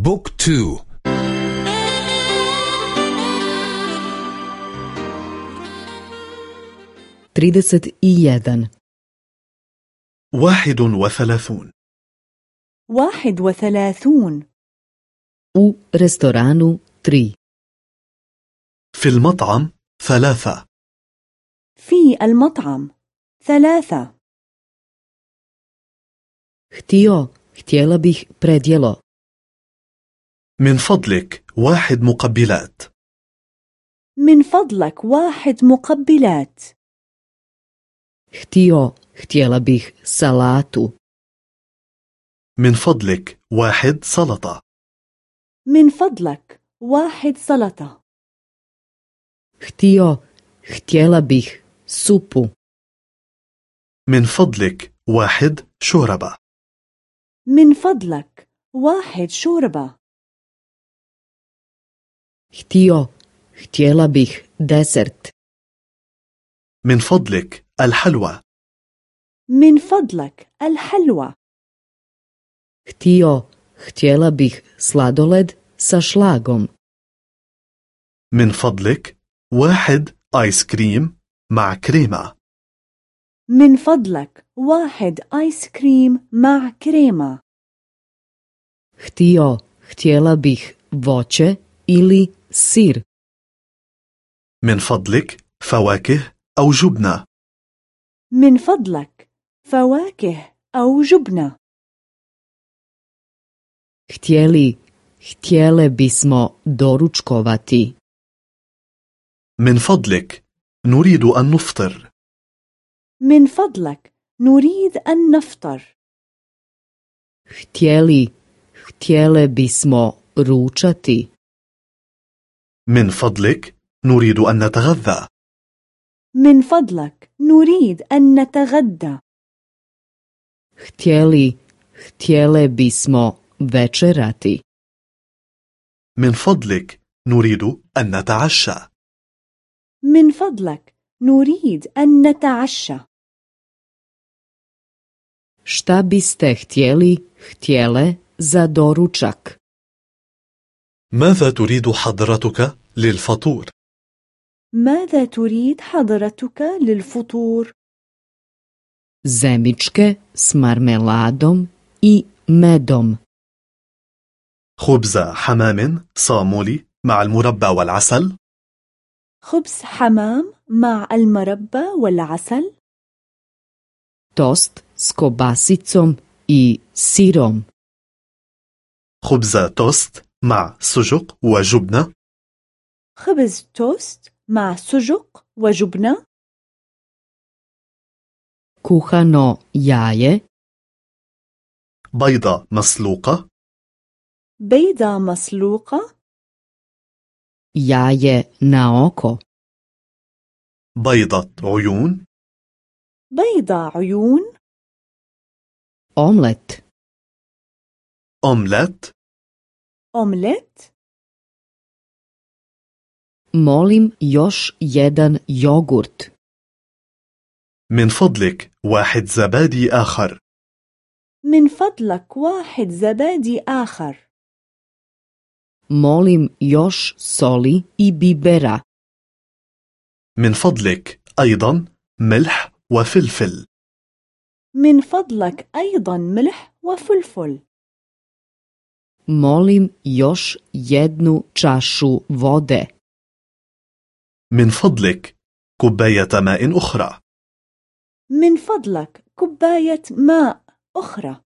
بوك تو. i jedan واحد وثلاثون. واحد وثلاثون. u restoranu tri في المطعم ثلاثة. في المطعم ثلاثة. htio htjela bih predjelo من فضلك واحد مقبلات. من فضلك واحد مقبلات. Htio htjela bih salatu. من فضلك واحد سلطة. من فضلك واحد سلطة. Htio htjela bih supu. من فضلك واحد شوربة. من فضلك واحد شوربة. Htio htjela bih desert. من فضلك الحلوى. من فضلك الحلوى. Htio htjela bih sladoled sa šlagom. من فضلك واحد آيس كريم مع كريمة. من فضلك واحد آيس كريم مع كريمة. Htio htjela bih voće ili sir من فضلك فواكه أو جبنة. من فضلك فواكه أو جبنة. htjeli htjele bismo doručkovati. من فضلك نريد أن نفطر. من فضلك نريد أن نفطر. htjeli htjele bismo ručati. من فضلك نريد أن نتغذى. من فضلك نريد أن نتغدى. Htjeli htjele bismo večerati. من فضلك نريد أن نتعشى. من فضلك نريد أن نتعشى. Šta biste htjeli htjele za doručak? ماذا تريد حضرتك للفطور؟ ماذا تريد حضرتك للفطور؟ zemičke s marmeladom i medom خبز حمام صامولي مع المربى والعسل خبز حمام مع المربى والعسل tost s kobasicom i sirom خبز توست مع سجق وجبنة. خبز توست مع سجق وجبنة. kuhano jaje بيضة مسلوقة. بيضة مسلوقة. jaje na oko بيضة عيون. بيضة عيون. omlet أومليت. أومليت molim još jedan jogurt. من فضلك واحد زبادي آخر. من فضلك واحد زبادي آخر. Molim još soli i bibera. من فضلك أيضا ملح وفلفل. من فضلك أيضا ملح وفلفل. Molim još jednu čašu vode. من فضلك كوباية ماء أخرى من فضلك كوباية ماء أخرى